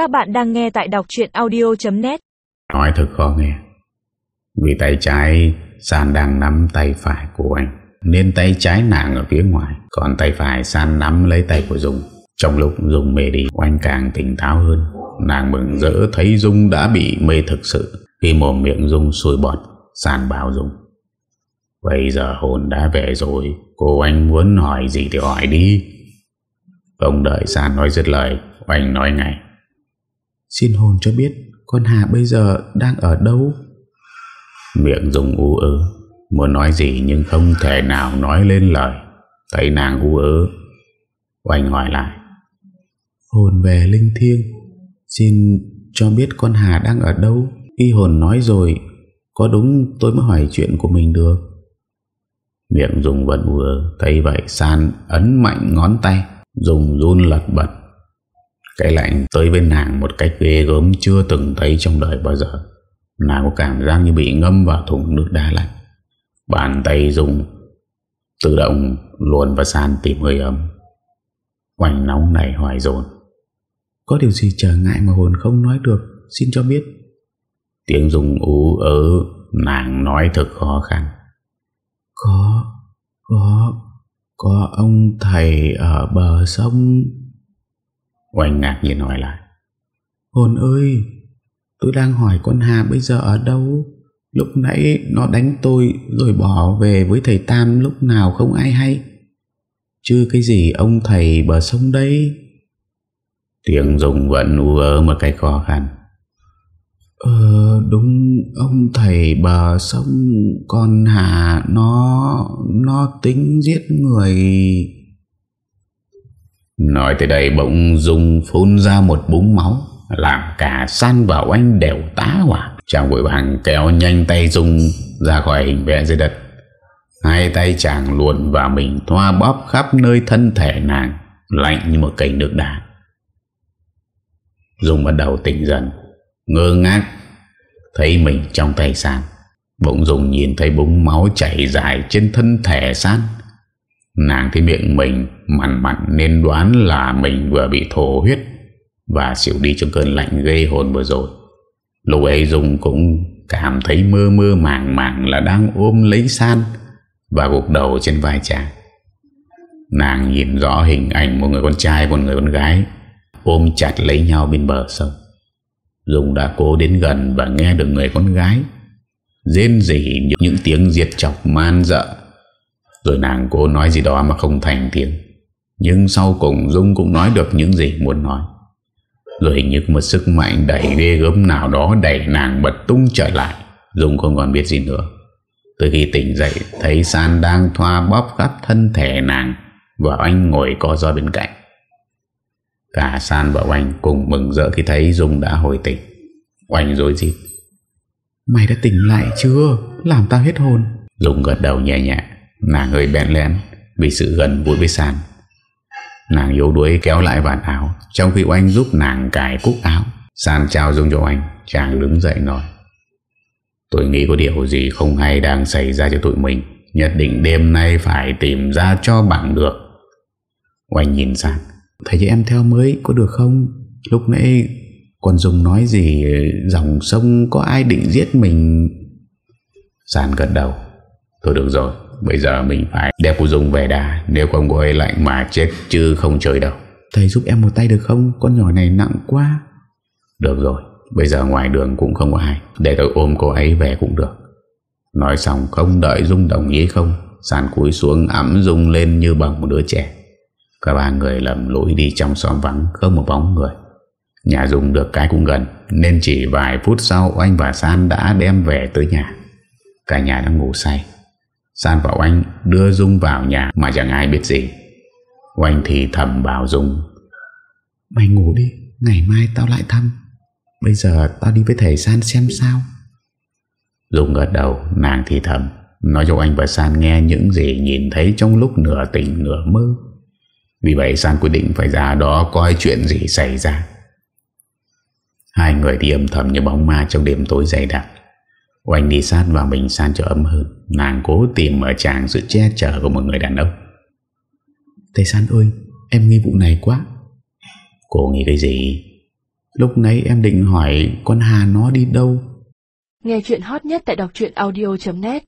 Các bạn đang nghe tại đọc chuyện audio.net Nói thật khó nghe. Vì tay trái San đang nắm tay phải của anh, Nên tay trái nàng ở phía ngoài, Còn tay phải San nắm lấy tay của Dung. Trong lúc Dung mê đi Anh càng tỉnh táo hơn. Nàng mừng rỡ thấy Dung đã bị mê thực sự. Khi mồm miệng Dung sôi bọt, San bảo Dung, Bây giờ hồn đã về rồi, Cô anh muốn hỏi gì thì hỏi đi. Không đợi San nói dứt lời Anh nói ngay Xin hồn cho biết Con Hà bây giờ đang ở đâu? Miệng dùng u ớ. Muốn nói gì nhưng không thể nào nói lên lời. Thấy nàng u ớ. Oanh hỏi lại. Hồn về linh thiêng. Xin cho biết con Hà đang ở đâu? Y hồn nói rồi. Có đúng tôi mới hỏi chuyện của mình được? Miệng dùng vẫn ớ. Thấy vậy San ấn mạnh ngón tay. Dùng run lật bật cái lạnh tới bên nàng một cách ghê gớm Chưa từng thấy trong đời bao giờ. Nàng có cảm giác như bị ngâm vào thùng nước đá lạnh. Bàn tay dùng Tự động luồn vào sàn tìm hơi ấm. Quảnh nóng này hoài dồn. Có điều gì trở ngại mà hồn không nói được, Xin cho biết. Tiếng dùng ú ớ, Nàng nói thật khó khăn. Có Có Có ông thầy ở bờ sông. Oanh ngạc nhiên hỏi lại. Hồn ơi Tôi đang hỏi con Hà bây giờ ở đâu? Lúc nãy nó đánh tôi Rồi bỏ về với thầy Tam Lúc nào không ai hay? Chứ cái gì ông thầy bờ sông đây? Tiếng dùng vẫn u ớ một cách khó khăn. Ờ đúng Ông thầy bờ sông Con Hà nó Nó tính giết người Nói tới đây bỗng dùng phun ra một búng máu, Làm cả San và Oanh đều tá hỏa. Chàng vội vàng kéo nhanh tay Dung ra khỏi hình vẽ dưới đất. Hai tay chàng luồn vào mình Thoa bóp khắp nơi thân thể nàng, Lạnh như một cây nước đá. Dung bắt đầu tỉnh dần, Ngơ ngác, Thấy mình trong tay San. Bỗng Dung nhìn thấy búng máu chảy dài Trên thân thể San. Nàng thấy miệng mình, mặn mặn Nên đoán là mình vừa bị thổ huyết Và xỉu đi trong cơn lạnh gây hồn vừa rồi. Lúc ấy Dung cũng cảm thấy mơ mơ màng màng Là đang ôm lấy San Và gục đầu trên vai chàng Nàng nhìn rõ hình ảnh Một người con trai, một người con gái Ôm chặt lấy nhau bên bờ sông. Dung đã cố đến gần Và nghe được người con gái Rên rỉ những tiếng diệt chọc man dợ rồi nàng cố nói gì đó mà không thành tiếng. Nhưng sau cùng Dung cũng nói được những gì muốn nói. Rồi hình như một sức mạnh đẩy ghê gớm nào đó Đẩy nàng bật tung trở lại. Dung không còn biết gì nữa. Từ khi tỉnh dậy, Thấy San đang thoa bóp khắp thân thể nàng Và anh ngồi co do bên cạnh. Cả San và Oanh cùng mừng rỡ khi thấy Dung đã hồi tỉnh. Oanh dối dịp Mày đã tỉnh lại chưa? Làm tao hết hồn. Dung gật đầu nhẹ nhẹ. Nàng hơi bẹn lén Vì sự gần vui với sàn Nàng yếu đuối kéo lại vạt áo, Trong khi Oanh giúp nàng cài cúc áo. Sàn chào Dung cho anh Chàng đứng dậy nói, Tôi nghĩ có điều gì không hay đang xảy ra cho tụi mình. Nhất định đêm nay phải tìm ra cho bằng được. Oanh nhìn sang Thầy cho em theo mới có được không? Lúc nãy còn Dung nói gì, Dòng sông có ai định giết mình? Sàn gật đầu, Thôi được rồi Bây giờ mình phải đeo cô Dung về đà Nếu không cô ấy lạnh mà chết chứ không chơi đâu. Thầy giúp em một tay được không? Con nhỏ này nặng quá. Được rồi Bây giờ ngoài đường cũng không có ai Để tôi ôm cô ấy về cũng được. Nói xong không đợi Dung đồng ý không San cúi xuống ẩm Dung lên như bằng một đứa trẻ. Cả ba người lầm lỗi đi trong xóm vắng Không một bóng người. Nhà Dung được cái cũng gần Nên chỉ vài phút sau Oanh và San đã đem về tới nhà. Cả nhà đang ngủ say San và Oanh đưa Dung vào nhà Mà chẳng ai biết gì. Oanh thì thầm bảo Dung Mày ngủ đi Ngày mai tao lại thăm. Bây giờ tao đi với thầy San xem sao. Dung gật đầu Nàng thì thầm Nói cho anh và San nghe những gì nhìn thấy trong lúc nửa tỉnh nửa mơ. Vì vậy San quyết định phải ra đó coi chuyện gì xảy ra. Hai người đi âm thầm như bóng ma trong đêm tối dày đặc Oanh đi sát vào mình San cho ấm hơn. Nàng cố tìm ở chàng sự che chở của một người đàn ông. Thầy San ơi, Em nghi vụ này quá. Cô nghĩ cái gì? Lúc nãy em định hỏi con Hà nó đi đâu? Nghe chuyện hot nhất tại đọc truyện audio.net